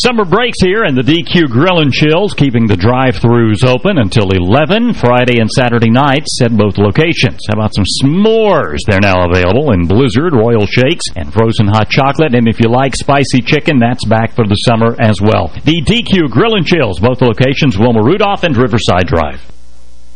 Summer breaks here, and the DQ Grill and Chills keeping the drive-thrus open until 11, Friday and Saturday nights at both locations. How about some s'mores? They're now available in Blizzard, Royal Shakes, and frozen hot chocolate. And if you like spicy chicken, that's back for the summer as well. The DQ Grill and Chills, both locations, Wilma Rudolph and Riverside Drive.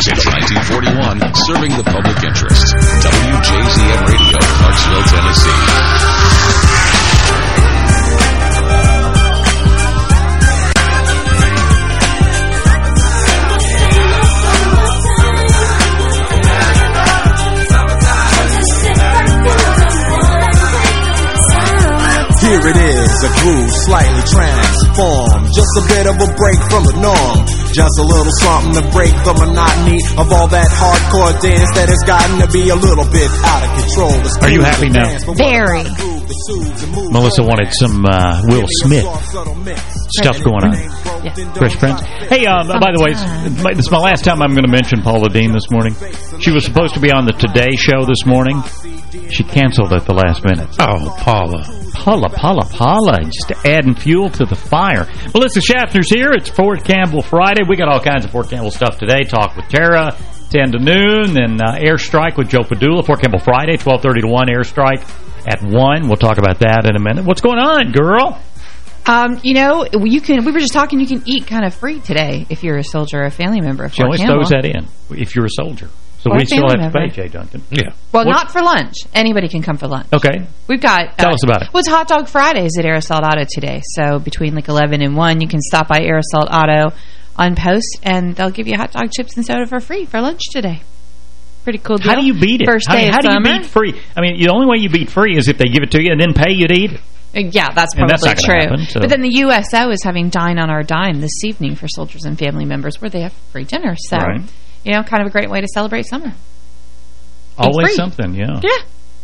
Since 1941, serving the public interest. WJZM Radio, Clarksville, Tennessee. Here it is, a groove slightly transformed. Just a bit of a break from the norm. Just a little something to break the monotony of all that hardcore dance that has gotten to be a little bit out of control. It's Are you happy now? dance, but Very. about the groove, the soothes and moves Melissa wanted some uh, Will Smith stuff going on. Fresh Prince. Hey, um, by the way, it's my- this is my last time I'm going to mention Paula Deen this morning. She was supposed to be on the Today Show this morning. She canceled at the last minute. Oh, Paula. Paula, Paula, Paula, just adding fuel to the fire. Melissa Schaffner's here. It's Fort Campbell Friday. We got all kinds of Fort Campbell stuff today. Talk with Tara, 10 to noon, then uh, Airstrike with Joe Padula. Fort Campbell Friday, 12.30 to 1, Airstrike at 1. We'll talk about that in a minute. What's going on, girl? Um, you know, you can. We were just talking. You can eat kind of free today if you're a soldier or a family member of She Fort always Campbell. throws that in, if you're a soldier. So we a still family have to pay. Jay Duncan. Yeah. Well, What- not for lunch. Anybody can come for lunch. Okay. We've got... Tell us about it. Well, it's Hot Dog Fridays at Aerosol Auto today. So between like 11 and 1, you can stop by Aerosol Auto on post, and they'll give you hot dog chips and soda for free for lunch today. Pretty cool deal. How do you beat it? First how, day how of do you summer. beat free? I mean, the only way you beat free is if they give it to you and then pay you to eat it. Uh, Yeah, that's probably that's not true. happen, so- But then the USO is having Dine on Our Dime this evening for soldiers and family members where they have free dinner. So, Right. You know, kind of a great way to celebrate summer. Always something, yeah. Yeah.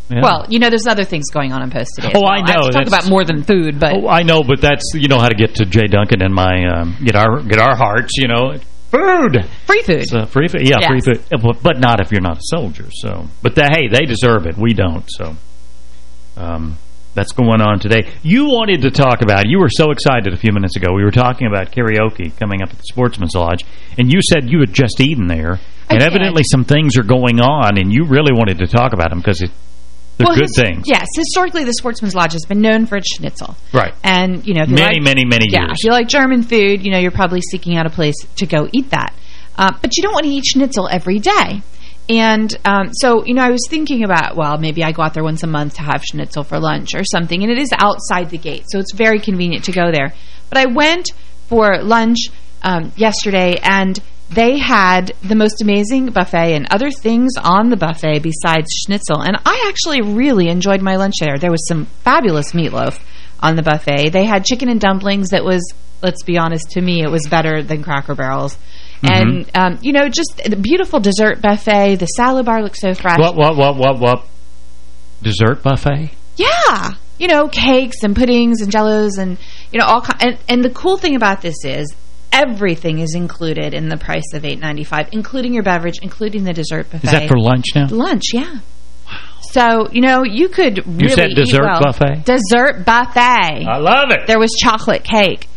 Yeah. Well, you know, there's other things going on in Post today. Oh, well. I know. to talk about more than food, but Oh, I know, but that's you know how to get to Jay Duncan and my um, get our get our hearts. You know, food, free food. It's, free food, yeah, Yes. free food, but, but not if you're not a soldier. So, but the, hey, they deserve it. We don't. So, um, that's going on today. You wanted to talk about. You were so excited a few minutes ago. We were talking about karaoke coming up at the Sportsman's Lodge, and you said you had just eaten there, and evidently some things are going on, and you really wanted to talk about them because it, they're well, good his- things. Yes, historically, the Sportsman's Lodge has been known for its schnitzel. Right. And, you know, Many, like, many, many yeah, years. if you like German food, you know, you're probably seeking out a place to go eat that. Uh, but you don't want to eat schnitzel every day. And um, so, you know, I was thinking about, well, maybe I go out there once a month to have schnitzel for lunch or something. And it is outside the gate, so it's very convenient to go there. But I went for lunch um, yesterday, and they had the most amazing buffet and other things on the buffet besides schnitzel. And I actually really enjoyed my lunch there. There was some fabulous meatloaf on the buffet. They had chicken and dumplings that was, let's be honest, to me, it was better than Cracker Barrels. And, um, you know, just the beautiful dessert buffet. The salad bar looked so fresh. What, what, what, what, what? Dessert buffet? Yeah. You know, cakes and puddings and jellos and, you know, all kind. And, and the cool thing about this is everything is included in the price of eight ninety five, including your beverage, including the dessert buffet. Is that for lunch now? Lunch, yeah. Wow. So, you know, you could really said eat dessert well. buffet? Dessert buffet. I love it. There was chocolate cake.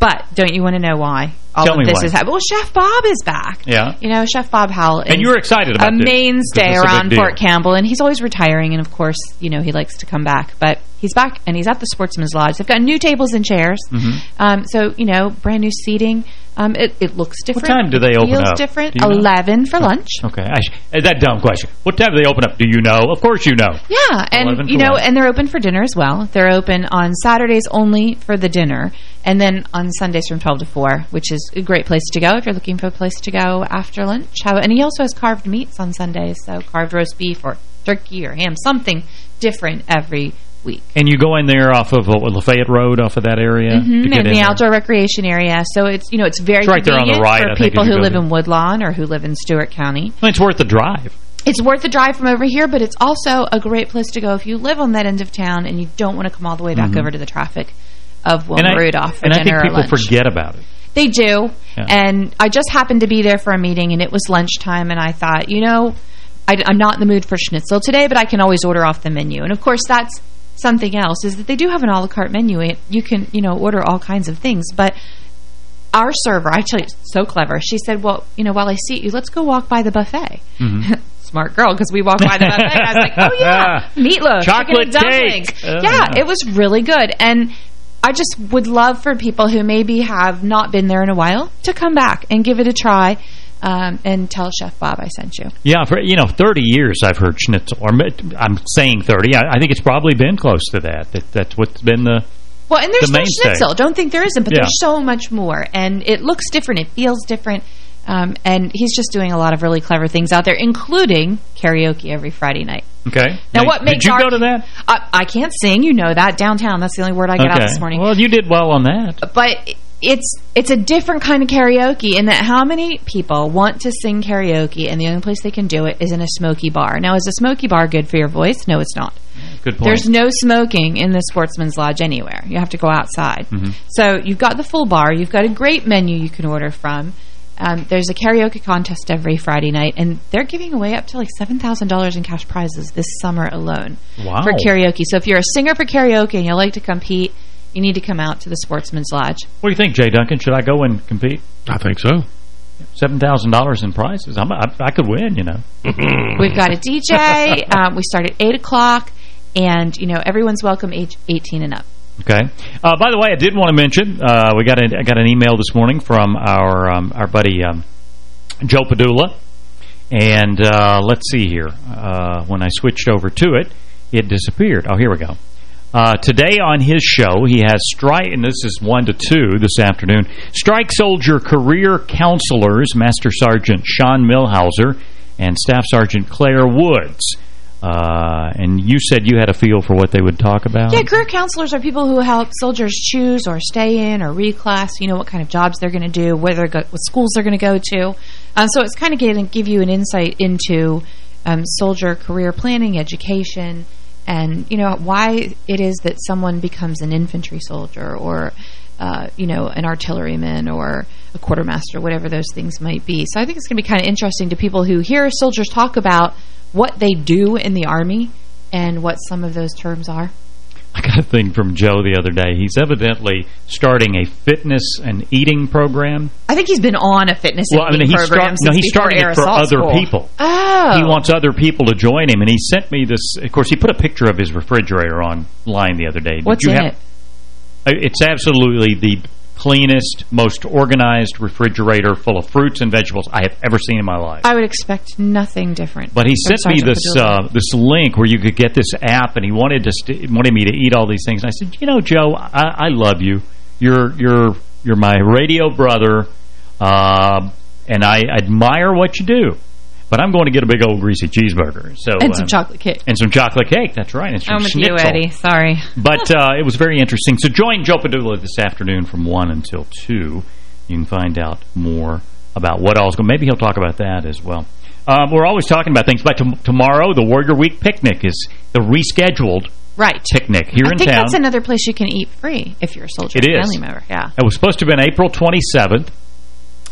But don't you want to know why all Tell of this why. is happening? Well, Chef Bob is back. Yeah. You know, Chef Bob Howell is And you were excited about a this, mainstay around. Fort Campbell, and he's always retiring, and of course, you know, he likes to come back. But he's back, and he's at the Sportsman's Lodge. They've got new tables and chairs. Mm-hmm. Um, so, you know, brand new seating. Um, it, it looks different. What time do they open feels up? different. You know? 11 for lunch. Okay. I uh, that dumb question. What time do they open up? Do you know? Of course you know. Yeah, and you know, lunch. and they're open for dinner as well. They're open on Saturdays only for the dinner, and then on Sundays from 12 to 4, which is a great place to go if you're looking for a place to go after lunch. How, and he also has carved meats on Sundays, so carved roast beef or turkey or ham, something different every week. And you go in there off of uh, Lafayette Road, off of that area? Mm -hmm, to get in the there? outdoor recreation area. So it's, you know, it's very It's right there on the right, for think, people who live in Woodlawn or who live in Stewart County. Well, it's worth the drive. It's worth the drive from over here, but it's also a great place to go if you live on that end of town and you don't want to come all the way back Mhm. over to the traffic of And Wilma I, Rudolph for and I think people forget about it. They do. Yeah. And I just happened to be there for a meeting, and it was lunchtime, and I thought, you know, I, am not in the mood for schnitzel today, but I can always order off the menu. And, of course, that's something else, is that they do have an a la carte menu. It- You can, you know, order all kinds of things. But our server, actually, so clever, she said, well, you know, while I seat you, let's go walk by the buffet. Mm-hmm. Smart girl, because we walked by the buffet. I was like, oh, yeah, meatloaf, Chocolate dumplings. cake. Yeah, it was really good. And I just would love for people who maybe have not been there in a while to come back and give it a try um, and tell Chef Bob I sent you. Yeah, for you know, 30 years I've heard schnitzel. Or I'm saying 30. I, I think it's probably been close to that. that that's what's been the... Well, and there's The no schnitzel. Don't think there isn't, but Yeah. there's so much more. And it looks different. It feels different. Um, and he's just doing a lot of really clever things out there, including karaoke every Friday night. Okay. Now, what makes Did you our- go to that? I, I can't sing, you know that, downtown. That's the only word I get out this morning. Well, you did well on that. but it's it's a different kind of karaoke in that how many people want to sing karaoke and the only place they can do it is in a smoky bar. Now, is a smoky bar good for your voice? No, it's not. Good point. There's no smoking in the Sportsman's Lodge anywhere. You have to go outside. Mm-hmm. So you've got the full bar. You've got a great menu you can order from. Um, there's a karaoke contest every Friday night, and they're giving away up to like $7,000 in cash prizes this summer alone Wow. for karaoke. So if you're a singer for karaoke and you like to compete, you need to come out to the Sportsman's Lodge. What do you think, Jay Duncan? Should I go and compete? I think so. $7,000 in prizes. I'm, I, I could win, you know. We've got a DJ. um, we start at 8 o'clock, and, you know, everyone's welcome age 18 and up. Okay. Uh, by the way, I did want to mention uh, we got a, I got an email this morning from our um, our buddy um, Joe Padula, and uh, let's see here. Uh, when I switched over to it, it disappeared. Oh, here we go. Uh, today on his show, he has strike, and this is 1 to 2 this afternoon, Strike Soldier Career Counselors, Master Sergeant Sean Milhauser and Staff Sergeant Claire Woods. Uh, and you said you had a feel for what they would talk about? Yeah, career counselors are people who help soldiers choose or stay in or reclass, you know, what kind of jobs they're going to do, where they're what schools they're going to go to. Um, so it's kind of going to give you an insight into um, soldier career planning, education, and, you know, why it is that someone becomes an infantry soldier or, uh, you know, an artilleryman or a quartermaster, whatever those things might be. So I think it's going to be kind of interesting to people who hear soldiers talk about what they do in the Army and what some of those terms are. I got a thing from Joe the other day. He's evidently starting a fitness and eating program. I think he's been on a fitness Well, I mean, eating he's program start, no, he's starting it for other School. people. Oh. He wants other people to join him, and he sent me this. Of course, he put a picture of his refrigerator online the other day. Did What's you in have- it? Uh, It's absolutely the cleanest, most organized refrigerator full of fruits and vegetables I have ever seen in my life. I would expect nothing different. But he sent me this uh, this link where you could get this app, and he wanted to wanted me to eat all these things. And I said, you know, Joe, I, I love you. You're you're you're my radio brother, uh, and I admire what you do. But I'm going to get a big old greasy cheeseburger. So and some uh, chocolate cake. and some chocolate cake. That's right. And some I'm with schnitzel. you, Eddie. Sorry. But uh, it was very interesting. So join Joe Padula this afternoon from 1 until 2. You can find out more about what all's going Maybe he'll talk about that as well. Um, we're always talking about things. But tomorrow, the Warrior Week picnic is the rescheduled Right. picnic here I in think town. that's another place you can eat free if you're a soldier It or is. family member. Yeah. It was supposed to have been April 27th,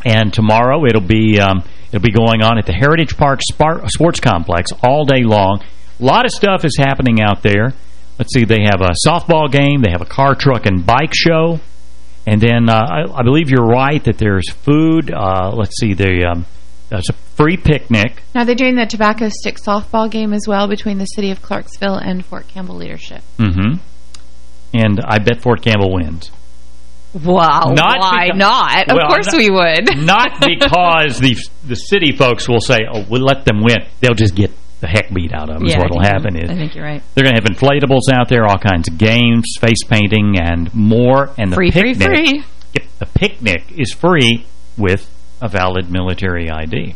and tomorrow it'll be um, it'll be going on at the Heritage Park Sports Complex all day long. A lot of stuff is happening out there. Let's see, they have a softball game, they have a car, truck, and bike show, and then uh, I, I believe you're right that there's food. Uh, let's see, the um, there's a free picnic. Now, they're doing the tobacco stick softball game as well between the city of Clarksville and Fort Campbell leadership. Mm-hmm. And I bet Fort Campbell wins. Wow. Not why not? Of Well, course not- we would. Not because the the city folks will say, oh, we'll let them win. They'll just get the heck beat out of them Yeah, I what will happen is I think you're right. they're going to have inflatables out there, all kinds of games, face painting, and more. And the Free, free, picnic, free. Yep, the picnic is free with a valid military ID.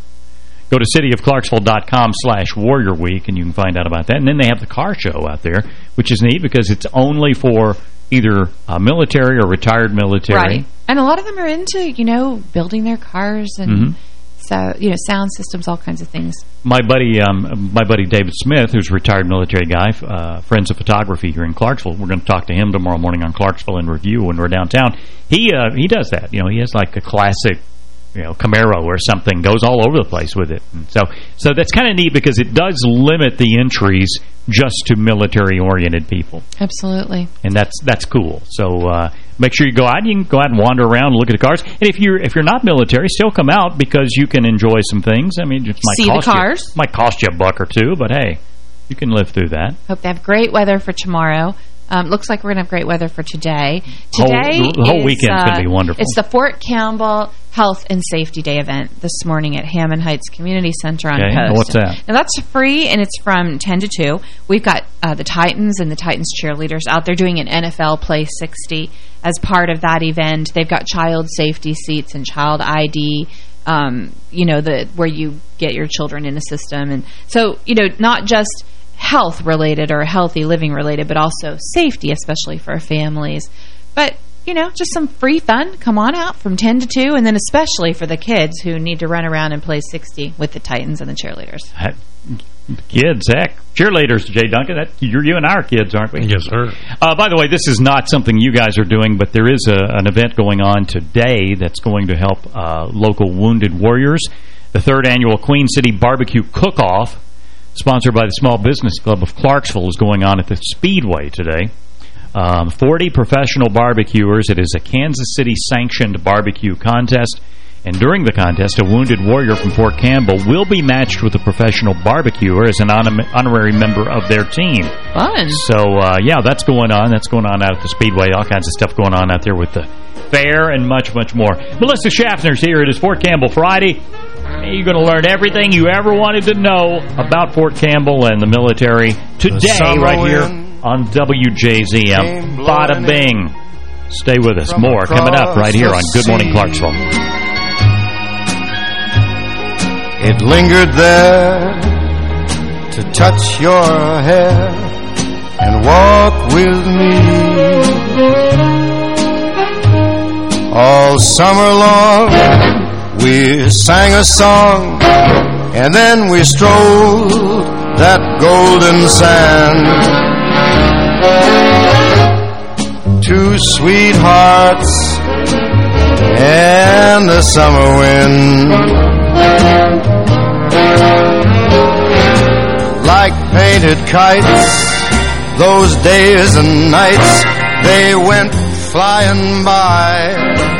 Go to cityofclarksville.com slash Warrior Week, and you can find out about that. And then they have the car show out there which is neat because it's only for either uh, military or retired military. Right. And a lot of them are into, you know, building their cars and... Mm -hmm. So, you know, sound systems, all kinds of things. My buddy um, my buddy David Smith, who's a retired military guy, uh, Friends of Photography here in Clarksville. We're going to talk to him tomorrow morning on Clarksville in Review when we're downtown. He uh, he does that. You know, he has like a classic you know, Camaro or something goes all over the place with it. And so so that's kind of neat because it does limit the entries just to military-oriented people. Absolutely. And that's that's cool. So uh, make sure you go out. You can go out and wander around and look at the cars. And if you're if you're not military, still come out because you can enjoy some things. I mean, it might See cost the cars. You, might cost you a buck or two, but hey, you can live through that. Hope they have great weather for tomorrow. Um, looks like we're going to have great weather for today. Today whole, the whole is, weekend's uh, going to be wonderful. It's the Fort Campbell Health and Safety Day event this morning at Hammond Heights Community Center on okay. Post. What's that? Now, that's free, and it's from 10 to 2. We've got uh, the Titans and the Titans cheerleaders out there doing an NFL Play 60 as part of that event. They've got child safety seats and child ID, um, you know, the where you get your children in the system. And so, you know, not just health related or healthy living related, but also safety, especially for families. But, you know, just some free fun. Come on out from 10 to 2, and then especially for the kids who need to run around and play 60 with the Titans and the cheerleaders. Kids, heck. Cheerleaders, Jay Duncan. That, you're you and our kids, aren't we? Yes, sir. Uh, by the way, this is not something you guys are doing, but there is a, an event going on today that's going to help uh, local wounded warriors. The third annual Queen City Barbecue Cook-Off sponsored by the Small Business Club of Clarksville, is going on at the Speedway today. Um, 40 professional barbecuers. It is a Kansas City-sanctioned barbecue contest. And during the contest, a wounded warrior from Fort Campbell will be matched with a professional barbecuer as an honorary member of their team. Fun. So, uh, yeah, that's going on. That's going on out at the Speedway. All kinds of stuff going on out there with the fair and much, much more. Melissa Schaffner's here. It is Fort Campbell Friday. You're going to learn everything you ever wanted to know about Fort Campbell and the military today right here on WJZM. Bada bing. Stay with us. More coming up right here on Good Morning Clarksville. It lingered there to touch your hair and walk with me all summer long. We sang a song and then we strolled that golden sand. Two sweethearts and the summer wind. Like painted kites, those days and nights, they went flying by.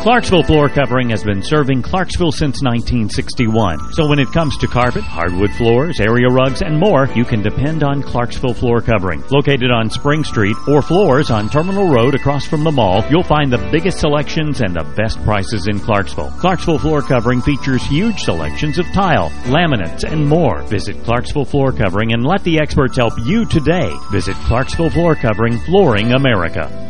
Clarksville Floor Covering has been serving Clarksville since 1961. So when it comes to carpet, hardwood floors, area rugs, and more, you can depend on Clarksville Floor Covering. Located on Spring Street or floors on Terminal Road across from the mall, you'll find the biggest selections and the best prices in Clarksville. Clarksville Floor Covering features huge selections of tile, laminates, and more. Visit Clarksville Floor Covering and let the experts help you today. Visit Clarksville Floor Covering, Flooring America.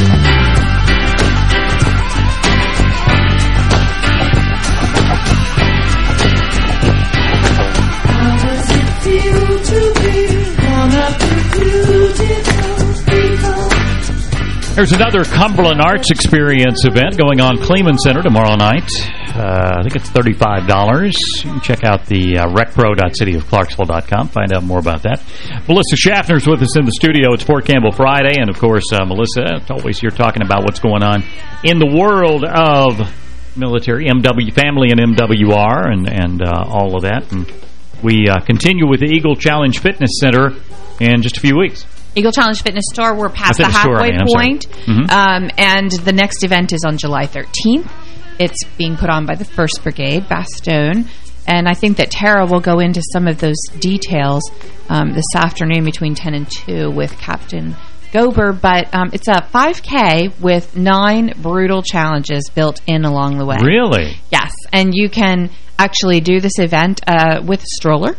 There's another Cumberland Arts Experience event going on Kleeman Center tomorrow night. Uh, I think it's $35. You can check out the uh, recpro.cityofclarksville.com, find out more about that. Melissa Schaffner's with us in the studio. It's Fort Campbell Friday, and of course, uh, Melissa, always here talking about what's going on in the world of military, MW family and MWR, and, and uh, all of that. And we uh, continue with the Eagle Challenge Fitness Center in just a few weeks. Eagle Challenge Fitness Store. We're past the Fitness store, I halfway mean, point. Mhm. Um, and the next event is on July 13th. It's being put on by the 1st Brigade, Bastogne. And I think that Tara will go into some of those details um, this afternoon between 10 and 2 with Captain Gober. But um, it's a 5K with nine brutal challenges built in along the way. Really? Yes. And you can actually do this event uh, with a stroller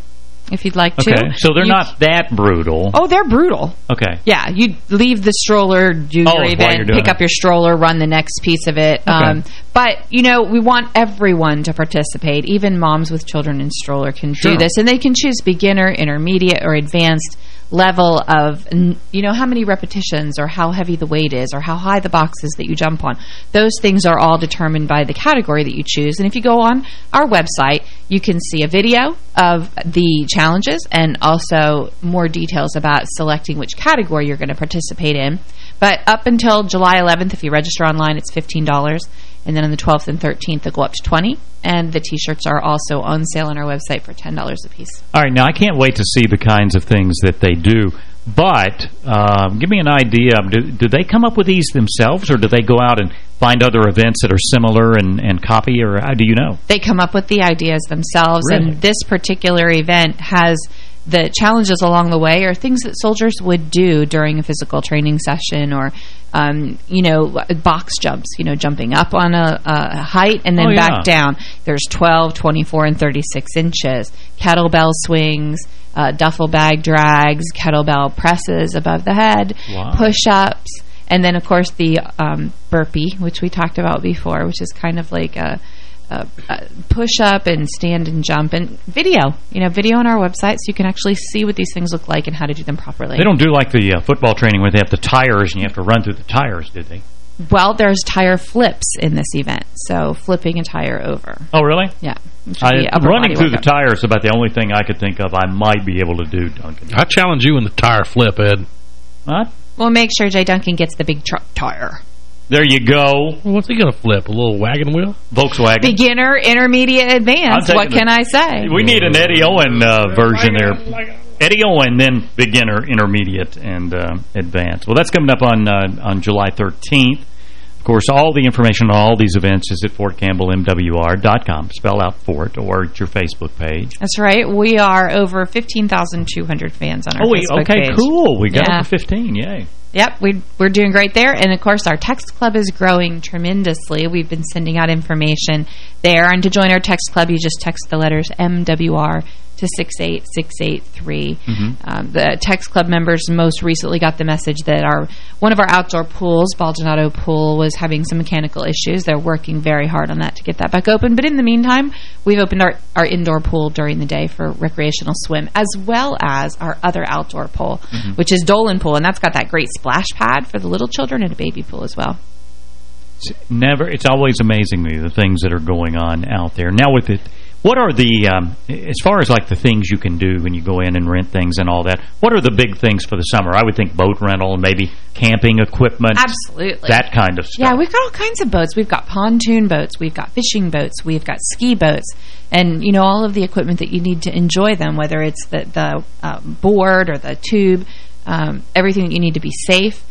if you'd like to. Okay, so they're You- not that brutal. Oh, they're brutal. Okay. Yeah, you leave the stroller, do Oh, your event, pick it. up your stroller, run the next piece of it. Um, but, you know, we want everyone to participate. Even moms with children in stroller can Sure. do this. And they can choose beginner, intermediate, or advanced level of, you know, how many repetitions or how heavy the weight is or how high the box is that you jump on. Those things are all determined by the category that you choose. And if you go on our website, you can see a video of the challenges and also more details about selecting which category you're going to participate in. But up until July 11th, if you register online, it's $15. And then on the 12th and 13th, they'll go up to 20 And the T-shirts are also on sale on our website for $10 a piece. All right, now I can't wait to see the kinds of things that they do. But um, give me an idea. Do, do they come up with these themselves, or do they go out and find other events that are similar and, and copy, or how do you know? They come up with the ideas themselves, Really? and this particular event has the challenges along the way are things that soldiers would do during a physical training session or, um, you know, box jumps, you know, jumping up on a, a height and then Oh, yeah. back down. There's 12, 24, and 36 inches. Kettlebell swings, uh, duffel bag drags, kettlebell presses above the head, Wow. push-ups, and then, of course, the um, burpee, which we talked about before, which is kind of like a, a, a push-up and stand and jump. And video, you know, video on our website so you can actually see what these things look like and how to do them properly. They don't do like the uh, football training where they have the tires and you have to run through the tires, do they? Well, there's tire flips in this event, so flipping a tire over. Oh, really? Yeah. I, be running body through the workout. tires is about the only thing I could think of I might be able to do, Duncan. I challenge you in the tire flip, Ed. What? Well, make sure Jay Duncan gets the big truck tire. There you go. What's he going to flip? A little wagon wheel? Volkswagen. Beginner, intermediate, advanced. What the- can I say? We need an Eddie Owen uh, version there. Eddie Owen, then beginner, intermediate, and uh, advanced. Well, that's coming up on uh, on July 13th. Of course, all the information on all these events is at FortCampbellMWR.com. Spell out Fort or at your Facebook page. That's right. We are over 15,200 fans on our Oh, we, Facebook okay, page. cool. We got Yeah. over 15. Yay. Yep, we, we're doing great there. And, of course, our text club is growing tremendously. We've been sending out information there. And to join our text club, you just text the letters MWR to 68683. Um, the text club members most recently got the message that our one of our outdoor pools, Baldonado Pool, was having some mechanical issues. They're working very hard on that to get that back open. But in the meantime, we've opened our, our indoor pool during the day for recreational swim, as well as our other outdoor pool, which is Dolan Pool. And that's got that great splash pad for the little children and a baby pool as well. It's never. It's always amazing me the things that are going on out there. Now with it, what are the um, as far as like the things you can do when you go in and rent things and all that? What are the big things for the summer? I would think boat rental and maybe camping equipment, Absolutely. that kind of stuff. Yeah, we've got all kinds of boats. We've got pontoon boats, we've got fishing boats, we've got ski boats, and you know all of the equipment that you need to enjoy them, whether it's the the uh, board or the tube, um, everything that you need to be safe.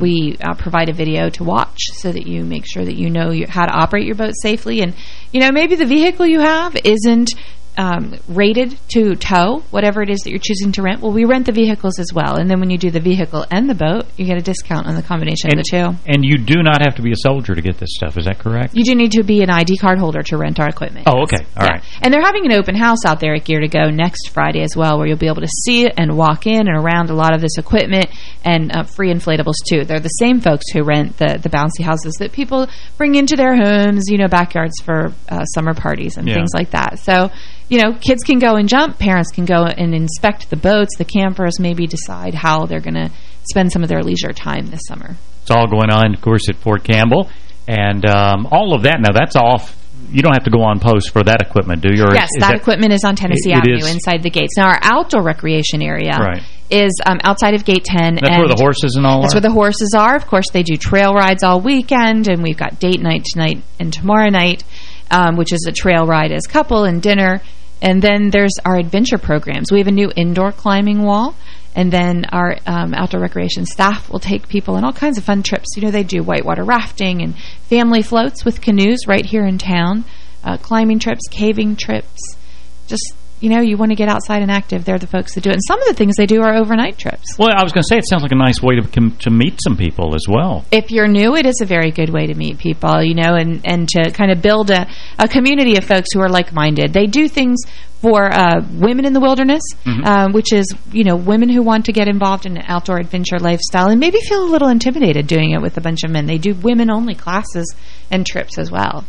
We uh, provide a video to watch so that you make sure that you know you, how to operate your boat safely. And, you know, maybe the vehicle you have isn't um, rated to tow whatever it is that you're choosing to rent, well, we rent the vehicles as well. And then when you do the vehicle and the boat, you get a discount on the combination and, of the two. And you do not have to be a soldier to get this stuff. Is that correct? You do need to be an ID card holder to rent our equipment. Oh, okay. All yeah. right. And they're having an open house out there at Gear to Go next Friday as well, where you'll be able to see it and walk in and around a lot of this equipment and uh, free inflatables, too. They're the same folks who rent the, the bouncy houses that people bring into their homes, you know, backyards for uh, summer parties and Yeah. things like that. So, you know, kids can go and jump, parents can go and inspect the boats, the campers, maybe decide how they're going to spend some of their leisure time this summer. It's all going on, of course, at Fort Campbell. And um, all of that, now that's off. You don't have to go on post for that equipment, do you? Or yes, is- is that, equipment is on Tennessee It- it Avenue is. inside the gates. Now, our outdoor recreation area Right. is um, outside of Gate 10. That's and where the horses and all That's are? where the horses are. Of course, they do trail rides all weekend, and we've got date night tonight and tomorrow night, um, which is a trail ride as couple and dinner. And then there's our adventure programs. We have a new indoor climbing wall. And then our um, outdoor recreation staff will take people on all kinds of fun trips. You know, they do whitewater rafting and family floats with canoes right here in town, uh, climbing trips, caving trips. Just, you know, you want to get outside and active. They're the folks that do it. And some of the things they do are overnight trips. Well, I was going to say, it sounds like a nice way to to meet some people as well. if you're new, it is a very good way to meet people, you know, and, and to kind of build a, a community of folks who are like-minded. They do things for uh, women in the wilderness, Mm-hmm. um, which is, you know, women who want to get involved in an outdoor adventure lifestyle and maybe feel a little intimidated doing it with a bunch of men. They do women-only classes and trips as well.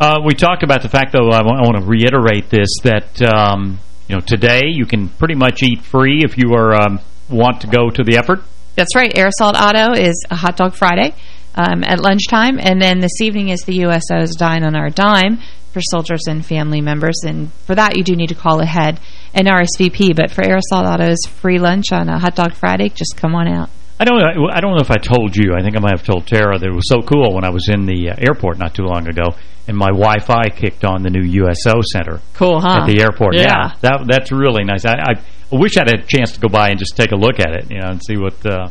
Uh, we talked about the fact, though, I want to reiterate this, that, um, you know, today you can pretty much eat free if you are um, want to go to the effort. That's right. Assault Auto is a Hot Dog Friday um, at lunchtime. And then this evening is the USO's Dine on Our Dime for soldiers and family members. And for that, you do need to call ahead and RSVP. But for Assault Auto's free lunch on a Hot Dog Friday, just come on out. I don't know. I don't know if I told you. I think I might have told Tara that it was so cool when I was in the uh, airport not too long ago, and my Wi-Fi kicked on the new USO Center. Cool, huh? At the airport. Yeah. that that's really nice. I, I wish I'd had a chance to go by and just take a look at it, you know, and see what. Uh,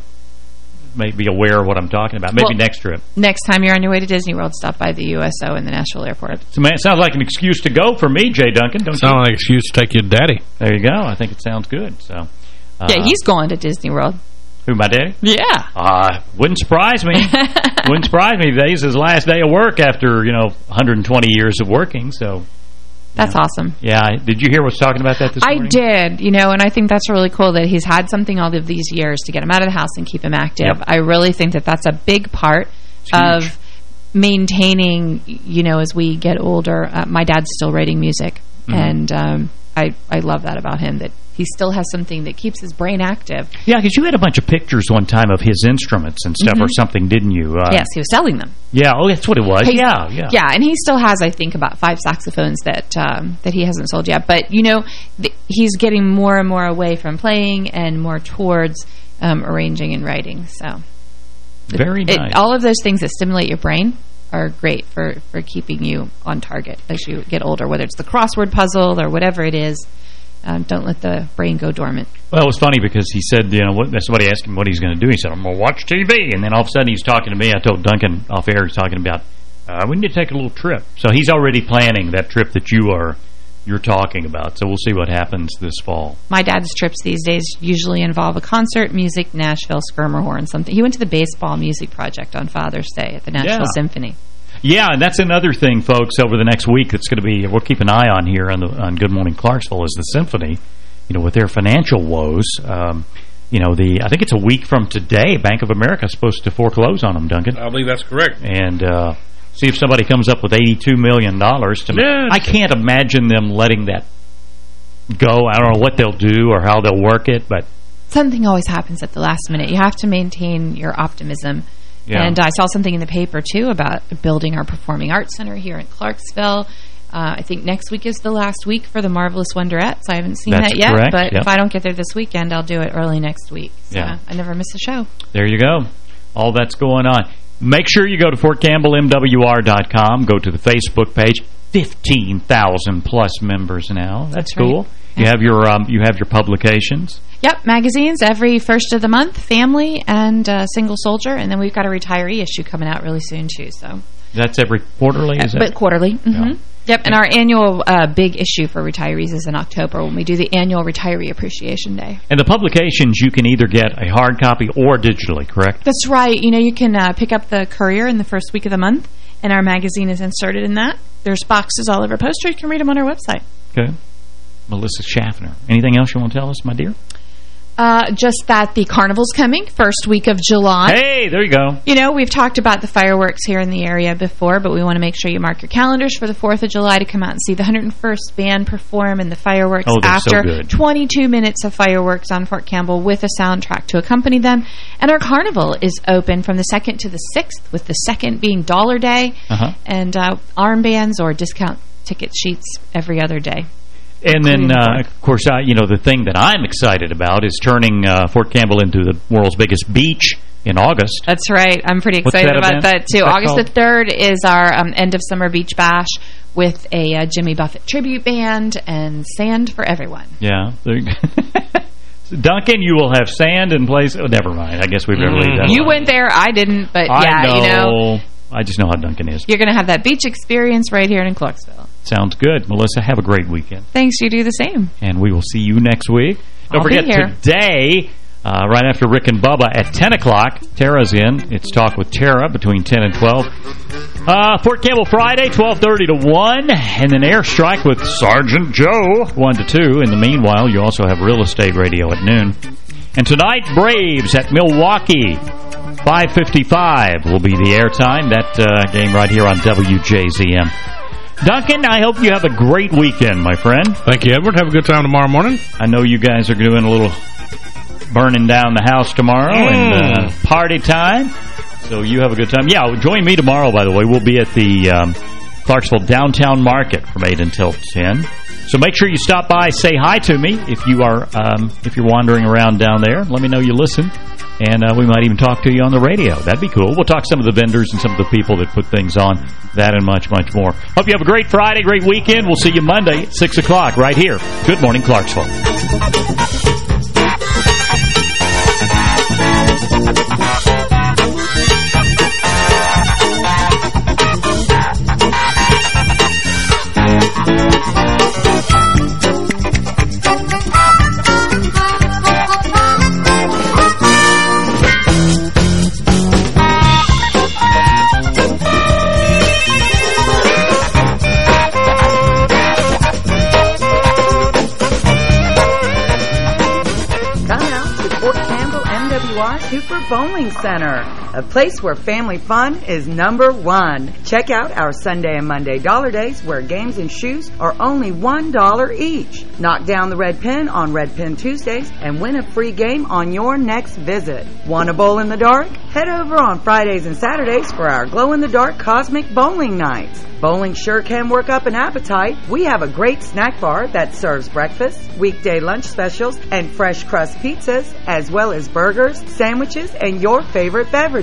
Maybe be aware of what I'm talking about. Maybe Well- next trip. Next time you're on your way to Disney World, stop by the USO in the Nashville airport. So, man, it sounds like an excuse to go for me, Jay Duncan. Don't Sound you? like an excuse to take your daddy. There you go. I think it sounds good. So, uh, yeah, he's going to Disney World. Who my daddy? Yeah. Uh, wouldn't surprise me. wouldn't surprise me. Today's his last day of work after, you know, 120 years of working. So, That's awesome. yeah. Did you hear what's talking about that this I morning? did, you know, and I think that's really cool that he's had something all of these years to get him out of the house and keep him active. Yep. I really think that that's a big part of maintaining, you know, as we get older. Uh, my dad's still writing music, Mm-hmm. and um, I, I love that about him, that he still has something that keeps his brain active. Yeah, because you had a bunch of pictures one time of his instruments and stuff or something, didn't you? Uh, yes, he was selling them. Yeah, oh, that's what it was. He's- yeah, yeah. Yeah, and he still has, I think, about five saxophones that um, that he hasn't sold yet. But, you know, th he's getting more and more away from playing and more towards um, arranging and writing. So Very it, nice. all of those things that stimulate your brain are great for, for keeping you on target as you get older, whether it's the crossword puzzle or whatever it is. Um, don't let the brain go dormant. Well, it was funny because he said, you know, what, somebody asked him what he's going to do. He said, I'm going to watch TV. And then all of a sudden he's talking to me. I told Duncan off air, he's talking about, uh, we need to take a little trip. So he's already planning that trip that you are, you're talking about. So we'll see what happens this fall. My dad's trips these days usually involve a concert, music, Nashville, Schermerhorn, something. He went to the baseball music project on Father's Day at the Nashville Yeah. Symphony. Yeah, and that's another thing, folks, over the next week that's going to be, we'll keep an eye on here on, the, on Good Morning Clarksville is the Symphony, you know, with their financial woes. Um, you know, the I think it's a week from today, Bank of America is supposed to foreclose on them, Duncan. I believe that's correct. and uh, see if somebody comes up with 82 million. dollars to Yeah. I can't imagine them letting that go. I don't know what they'll do or how they'll work it, but Something always happens at the last minute. You have to maintain your optimism. Yeah. And I saw something in the paper, too, about building our Performing Arts Center here in Clarksville. Uh, I think next week is the last week for the Marvelous Wonderettes. I haven't seen That's that yet, correct, but yep. if I don't get there this weekend, I'll do it early next week. So Yeah. I never miss a show. there you go. All that's going on. Make sure you go to FortCampbellMWR.com. Go to the Facebook page. 15,000 plus members now. That's, That's right. cool. You have your um, you have your publications. Yep, magazines every first of the month, family and uh, single soldier, and then we've got a retiree issue coming out really soon too. So, That's every quarterly, is but quarterly. hmm Yeah. Yep, and our annual uh, big issue for retirees is in October when we do the annual Retiree Appreciation Day. And the publications, you can either get a hard copy or digitally, correct? That's right. You know, you can uh, pick up the Courier in the first week of the month, and our magazine is inserted in that. There's boxes all over poster. You can read them on our website. Okay. Melissa Schaffner. Anything else you want to tell us, my dear? Uh, just that the carnival's coming, first week of July. Hey, there you go. You know, we've talked about the fireworks here in the area before, but we want to make sure you mark your calendars for the 4th of July to come out and see the 101st Band perform and the fireworks oh, after so 22 minutes of fireworks on Fort Campbell with a soundtrack to accompany them. And our carnival is open from the 2nd to the 6th, with the 2nd being Dollar Day, uh -huh. and uh, armbands or discount ticket sheets every other day. And then, uh, of course, I, you know, the thing that I'm excited about is turning uh, Fort Campbell into the world's biggest beach in August. That's right. I'm pretty excited that about event? that, too. That August called? the 3rd is our um, end of summer beach bash with a uh, Jimmy Buffett tribute band and sand for everyone. Yeah. Duncan, you will have sand in place. Oh, never mind. I guess we've never mm. done You went there. I didn't, but I yeah, know. you know. I just know how Duncan is. You're going to have that beach experience right here in Clarksville. Sounds good. Melissa, have a great weekend. Thanks. You do the same. And we will see you next week. Don't I'll forget, today, uh, right after Rick and Bubba at 10 o'clock, Tara's in. It's Talk with Tara between 10 and 12. Uh, Fort Campbell Friday, 12.30 to 1. And then Airstrike with Sergeant Joe, 1 to 2. In the meanwhile, you also have Real Estate Radio at noon. And tonight, Braves at Milwaukee. 5.55 will be the airtime. That uh, game right here on WJZM. Duncan, I hope you have a great weekend, my friend. Thank you, Edward. Have a good time tomorrow morning. I know you guys are doing a little burning down the house tomorrow mm. and uh, party time. So you have a good time. Yeah, join me tomorrow, by the way. We'll be at the um, Clarksville Downtown Market from 8 until 10. So make sure you stop by, say hi to me if you are um, if you're wandering around down there. Let me know you listen, and uh, we might even talk to you on the radio. That'd be cool. We'll talk some of the vendors and some of the people that put things on, that and much, much more. Hope you have a great Friday, great weekend. We'll see you Monday at 6 o'clock right here. Good morning, Clarksville. Bowling Center, a place where family fun is number one. Check out our Sunday and Monday dollar days where games and shoes are only $1 each. Knock down the red pin on Red Pin Tuesdays and win a free game on your next visit. Want a bowl in the dark? Head over on Fridays and Saturdays for our glow-in-the-dark cosmic bowling nights. Bowling sure can work up an appetite. We have a great snack bar that serves breakfast, weekday lunch specials, and fresh crust pizzas, as well as burgers, sandwiches, and your favorite beverages.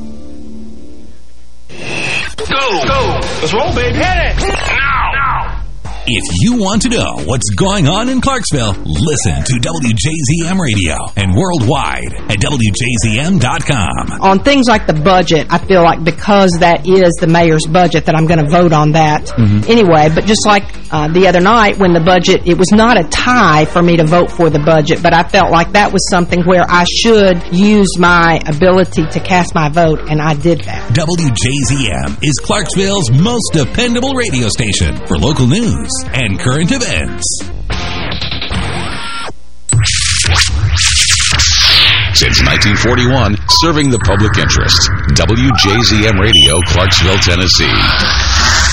Go! Go! Let's roll, baby! Hit it! If you want to know what's going on in Clarksville, listen to WJZM Radio and worldwide at WJZM.com. On things like the budget, I feel like because that is the mayor's budget that I'm going to vote on that Mhm. anyway. But just like uh, the other night when the budget, it was not a tie for me to vote for the budget, but I felt like that was something where I should use my ability to cast my vote, and I did that. WJZM is Clarksville's most dependable radio station for local news and current events. Since 1941, serving the public interest. WJZM Radio, Clarksville, Tennessee.